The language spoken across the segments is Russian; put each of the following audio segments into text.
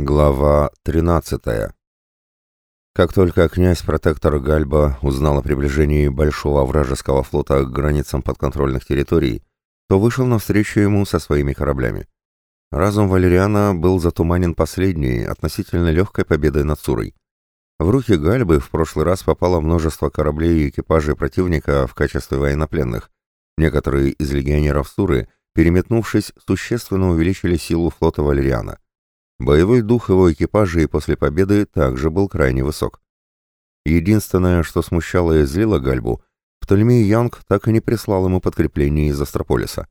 Глава 13. Как только князь-протектор Гальба узнал о приближении большого вражеского флота к границам подконтрольных территорий, то вышел навстречу ему со своими кораблями. Разум Валериана был затуманен последней, относительно легкой победой над Сурой. В руки Гальбы в прошлый раз попало множество кораблей и экипажей противника в качестве военнопленных. Некоторые из легионеров Суры, переметнувшись, существенно увеличили силу флота Валериана. Боевой дух его экипажа и после победы также был крайне высок. Единственное, что смущало и злило Гальбу, Птолемей Янг так и не прислал ему подкрепление из Астрополиса.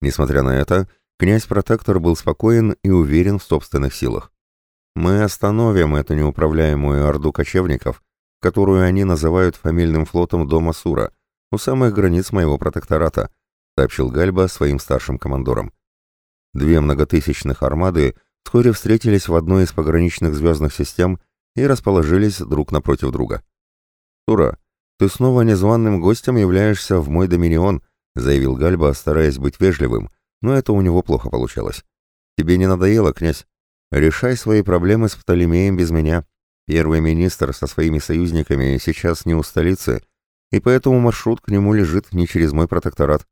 Несмотря на это, князь-протектор был спокоен и уверен в собственных силах. «Мы остановим эту неуправляемую орду кочевников, которую они называют фамильным флотом дома Сура, у самых границ моего протектората», сообщил Гальба своим старшим командорам. Две многотысячных армады – вскоре встретились в одной из пограничных звездных систем и расположились друг напротив друга. «Тура, ты снова незваным гостем являешься в мой доминион», заявил Гальба, стараясь быть вежливым, но это у него плохо получалось. «Тебе не надоело, князь? Решай свои проблемы с Птолемеем без меня. Первый министр со своими союзниками сейчас не у столицы, и поэтому маршрут к нему лежит не через мой протекторат.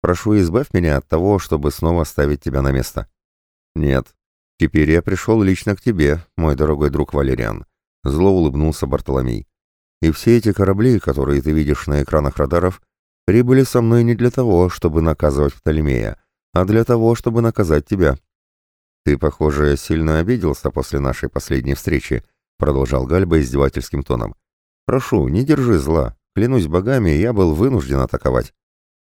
Прошу, избавь меня от того, чтобы снова ставить тебя на место». «Нет, «Теперь я пришел лично к тебе, мой дорогой друг Валериан», — зло улыбнулся Бартоломей. «И все эти корабли, которые ты видишь на экранах радаров, прибыли со мной не для того, чтобы наказывать Птолемея, а для того, чтобы наказать тебя». «Ты, похоже, сильно обиделся после нашей последней встречи», — продолжал Гальба издевательским тоном. «Прошу, не держи зла. Клянусь богами, я был вынужден атаковать».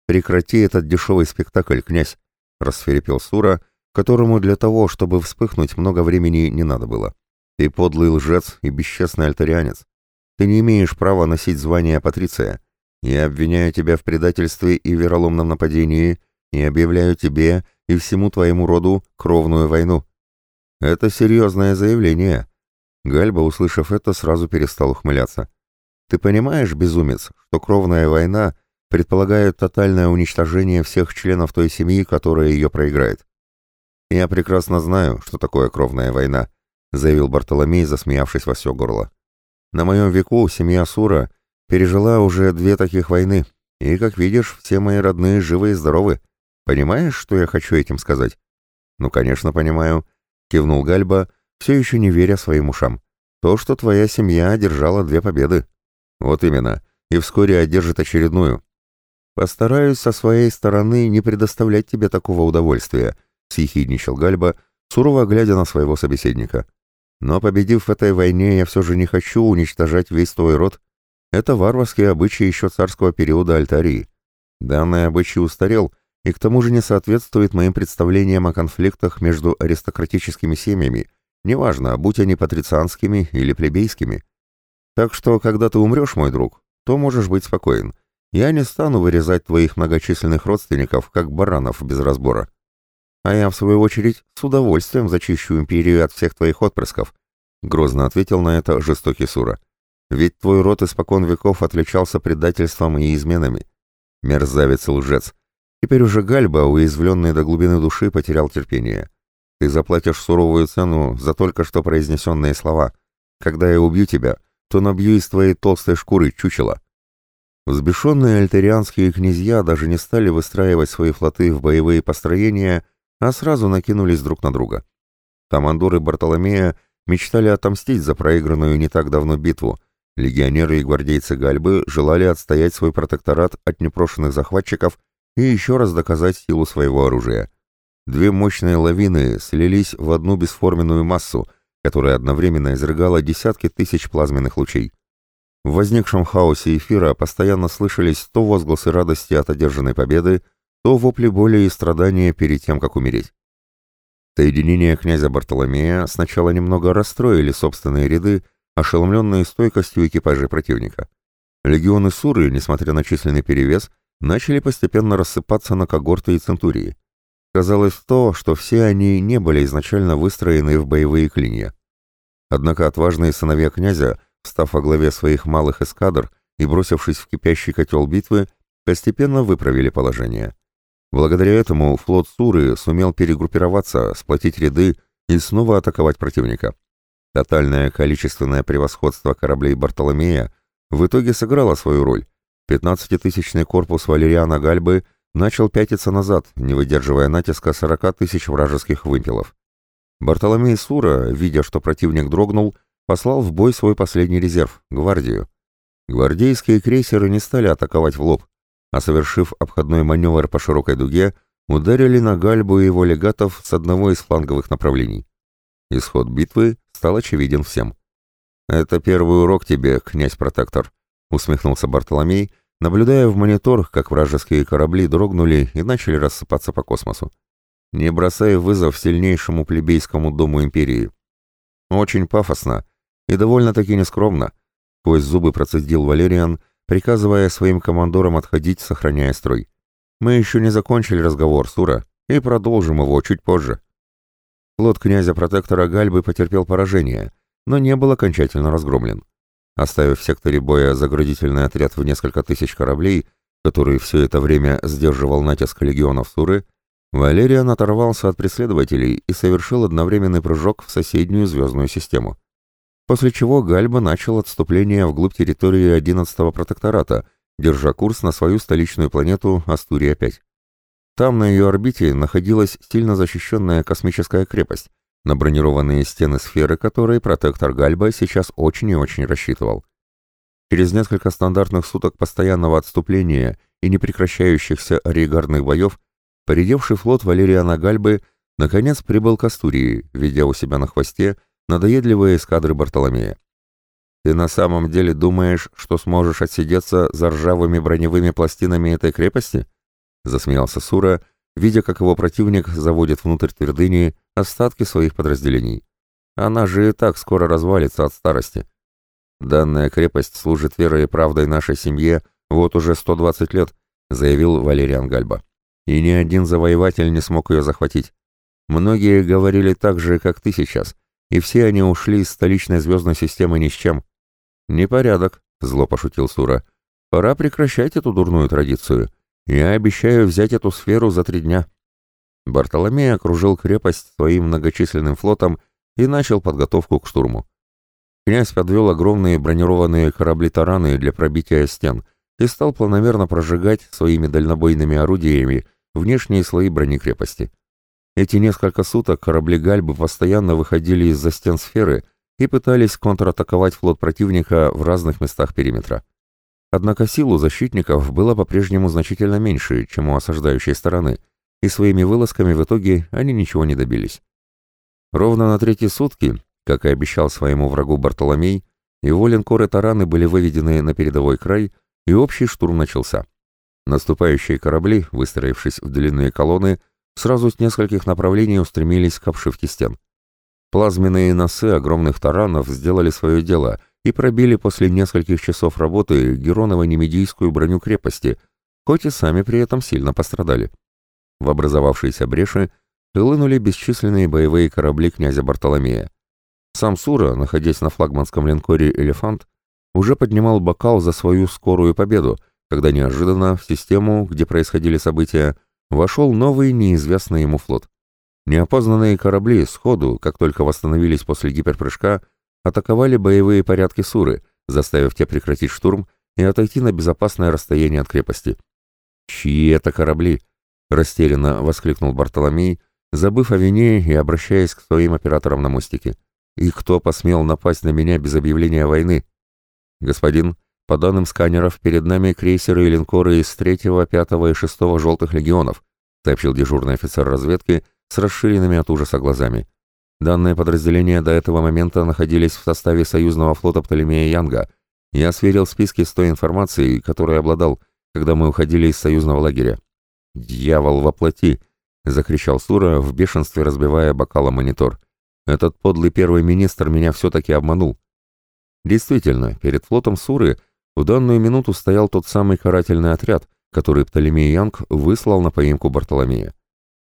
«Прекрати этот дешевый спектакль, князь», — расферепел Сура, — которому для того, чтобы вспыхнуть, много времени не надо было. Ты подлый лжец и бесчестный альтарианец. Ты не имеешь права носить звание Патриция. Я обвиняю тебя в предательстве и вероломном нападении и объявляю тебе и всему твоему роду кровную войну. Это серьезное заявление. Гальба, услышав это, сразу перестал ухмыляться. Ты понимаешь, безумец, что кровная война предполагает тотальное уничтожение всех членов той семьи, которая ее проиграет. «Я прекрасно знаю, что такое кровная война», — заявил Бартоломей, засмеявшись во все горло. «На моем веку семья Сура пережила уже две таких войны, и, как видишь, все мои родные живы и здоровы. Понимаешь, что я хочу этим сказать?» «Ну, конечно, понимаю», — кивнул Гальба, все еще не веря своим ушам. «То, что твоя семья одержала две победы». «Вот именно, и вскоре одержит очередную». «Постараюсь со своей стороны не предоставлять тебе такого удовольствия», — съехидничал Гальба, сурово глядя на своего собеседника. «Но победив в этой войне, я все же не хочу уничтожать весь твой род. Это варварские обычаи еще царского периода Альтарии. Данный обычай устарел и к тому же не соответствует моим представлениям о конфликтах между аристократическими семьями, неважно, будь они патрицианскими или плебейскими. Так что, когда ты умрешь, мой друг, то можешь быть спокоен. Я не стану вырезать твоих многочисленных родственников, как баранов без разбора. А я, в свою очередь, с удовольствием зачищу империю от всех твоих отпрысков», — грозно ответил на это жестокий Сура. «Ведь твой род испокон веков отличался предательством и изменами. Мерзавец и лжец. Теперь уже Гальба, уязвленный до глубины души, потерял терпение. Ты заплатишь суровую цену за только что произнесенные слова. Когда я убью тебя, то набью из твоей толстой шкуры чучело». Взбешенные альтерианские князья даже не стали выстраивать свои флоты в боевые построения — а сразу накинулись друг на друга. Командоры Бартоломея мечтали отомстить за проигранную не так давно битву. Легионеры и гвардейцы Гальбы желали отстоять свой протекторат от непрошенных захватчиков и еще раз доказать силу своего оружия. Две мощные лавины слились в одну бесформенную массу, которая одновременно изрыгала десятки тысяч плазменных лучей. В возникшем хаосе эфира постоянно слышались то возгласы радости от одержанной победы, то вопли боли и страдания перед тем, как умереть. Соединение князя Бартоломея сначала немного расстроили собственные ряды, ошеломленные стойкостью экипажей противника. Легионы Суры, несмотря на численный перевес, начали постепенно рассыпаться на когорты и центурии. Казалось то, что все они не были изначально выстроены в боевые клинья. Однако отважные сыновья князя, став во главе своих малых эскадр и бросившись в кипящий котел битвы, постепенно выправили положение. Благодаря этому флот Суры сумел перегруппироваться, сплотить ряды и снова атаковать противника. Тотальное количественное превосходство кораблей Бартоломея в итоге сыграло свою роль. 15-тысячный корпус Валериана Гальбы начал пятиться назад, не выдерживая натиска 40 тысяч вражеских вымпелов. Бартоломей Сура, видя, что противник дрогнул, послал в бой свой последний резерв — гвардию. Гвардейские крейсеры не стали атаковать в лоб, а совершив обходной маневр по широкой дуге, ударили на Гальбу его легатов с одного из фланговых направлений. Исход битвы стал очевиден всем. «Это первый урок тебе, князь-протектор», — усмехнулся Бартоломей, наблюдая в монитор, как вражеские корабли дрогнули и начали рассыпаться по космосу. «Не бросай вызов сильнейшему плебейскому дому империи». Очень пафосно и довольно-таки нескромно, Сквозь зубы процедил Валериан, приказывая своим командорам отходить, сохраняя строй. «Мы еще не закончили разговор, Сура, и продолжим его чуть позже». Флот князя-протектора Гальбы потерпел поражение, но не был окончательно разгромлен. Оставив в секторе боя заградительный отряд в несколько тысяч кораблей, который все это время сдерживал натиск легионов Суры, Валериан оторвался от преследователей и совершил одновременный прыжок в соседнюю звездную систему после чего Гальба начал отступление вглубь территории 11-го протектората, держа курс на свою столичную планету Астурия-5. Там на ее орбите находилась сильно защищенная космическая крепость, на бронированные стены сферы которой протектор Гальба сейчас очень и очень рассчитывал. Через несколько стандартных суток постоянного отступления и непрекращающихся регардных боев, поредевший флот Валериана Гальбы наконец прибыл к Астурии, ведя у себя на хвосте надоедливые эскадры Бартоломея. «Ты на самом деле думаешь, что сможешь отсидеться за ржавыми броневыми пластинами этой крепости?» — засмеялся Сура, видя, как его противник заводит внутрь твердыни остатки своих подразделений. «Она же и так скоро развалится от старости. Данная крепость служит верой и правдой нашей семье вот уже 120 лет», — заявил Валериан Гальба. «И ни один завоеватель не смог ее захватить. Многие говорили так же, как ты сейчас» и все они ушли из столичной звездной системы ни с чем. «Непорядок», — зло пошутил Сура. «Пора прекращать эту дурную традицию. Я обещаю взять эту сферу за три дня». Бартоломей окружил крепость своим многочисленным флотом и начал подготовку к штурму. Князь подвел огромные бронированные корабли-тараны для пробития стен и стал планомерно прожигать своими дальнобойными орудиями внешние слои бронекрепости. Эти несколько суток корабли Гальбы постоянно выходили из-за стен сферы и пытались контратаковать флот противника в разных местах периметра. Однако сил у защитников было по-прежнему значительно меньше, чем у осаждающей стороны, и своими вылазками в итоге они ничего не добились. Ровно на третьи сутки, как и обещал своему врагу Бартоломей, его линкоры тараны были выведены на передовой край, и общий штурм начался. Наступающие корабли, выстроившись в длинные колонны, сразу с нескольких направлений устремились к обшивке стен. Плазменные носы огромных таранов сделали свое дело и пробили после нескольких часов работы героново-немедийскую броню крепости, хоть и сами при этом сильно пострадали. В образовавшиеся бреши хлынули бесчисленные боевые корабли князя Бартоломея. Сам Сура, находясь на флагманском линкоре «Элефант», уже поднимал бокал за свою скорую победу, когда неожиданно в систему, где происходили события, вошел новый неизвестный ему флот. Неопознанные корабли сходу, как только восстановились после гиперпрыжка, атаковали боевые порядки Суры, заставив те прекратить штурм и отойти на безопасное расстояние от крепости. «Чьи это корабли?» — растерянно воскликнул Бартоломей, забыв о вине и обращаясь к своим операторам на мостике. «И кто посмел напасть на меня без объявления войны?» «Господин, по данным сканеров, перед нами крейсеры и линкоры из 3, 5 и 6 желтых легионов, сообщил дежурный офицер разведки с расширенными от ужаса глазами. Данные подразделения до этого момента находились в составе союзного флота Птолемея Янга. Я сверил списки с той информацией, которой обладал, когда мы уходили из союзного лагеря. «Дьявол воплоти!» — закричал Сура, в бешенстве разбивая бокалом монитор. «Этот подлый первый министр меня все-таки обманул». Действительно, перед флотом Суры в данную минуту стоял тот самый карательный отряд, который Птолемей Янг выслал на поимку Бартоломея.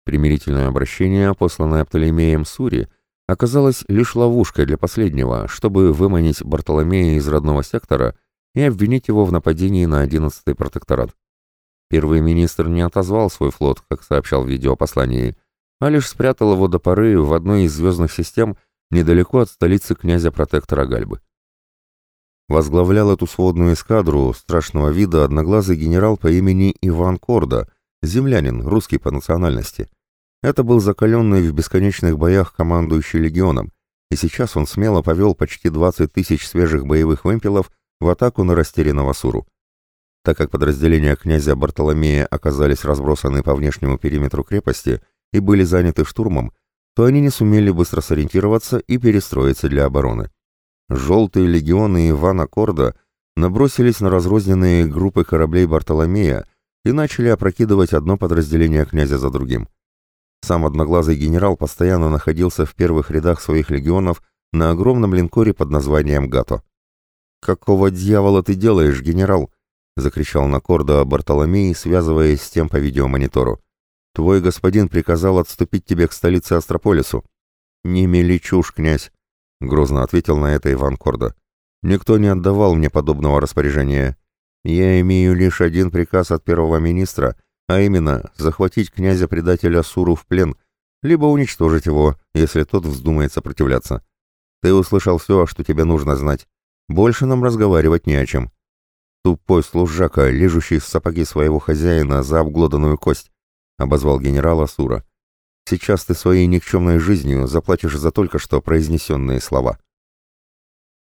Примирительное обращение, посланное Птолемеем Сури, оказалось лишь ловушкой для последнего, чтобы выманить Бартоломея из родного сектора и обвинить его в нападении на 11-й протекторат. Первый министр не отозвал свой флот, как сообщал в видеопослании, а лишь спрятал его до поры в одной из звездных систем недалеко от столицы князя-протектора Гальбы. Возглавлял эту сводную эскадру страшного вида одноглазый генерал по имени Иван Корда, землянин, русский по национальности. Это был закаленный в бесконечных боях командующий легионом, и сейчас он смело повел почти 20 тысяч свежих боевых вымпелов в атаку на растерянного Суру. Так как подразделения князя Бартоломея оказались разбросаны по внешнему периметру крепости и были заняты штурмом, то они не сумели быстро сориентироваться и перестроиться для обороны. Желтые легионы Ивана Корда набросились на разрозненные группы кораблей Бартоломея и начали опрокидывать одно подразделение князя за другим. Сам одноглазый генерал постоянно находился в первых рядах своих легионов на огромном линкоре под названием «Гато». «Какого дьявола ты делаешь, генерал?» — закричал на Корда Бартоломей, связываясь с тем по видеомонитору. «Твой господин приказал отступить тебе к столице Астрополису». «Не мели чушь, князь. — грозно ответил на это Иван Корда. «Никто не отдавал мне подобного распоряжения. Я имею лишь один приказ от первого министра, а именно захватить князя-предателя Суру в плен, либо уничтожить его, если тот вздумает сопротивляться. Ты услышал все, что тебе нужно знать. Больше нам разговаривать не о чем. Тупой служака, лежущий в сапоги своего хозяина за обглоданную кость», — обозвал генерала Сура. Сейчас ты своей никчемной жизнью заплатишь за только что произнесенные слова.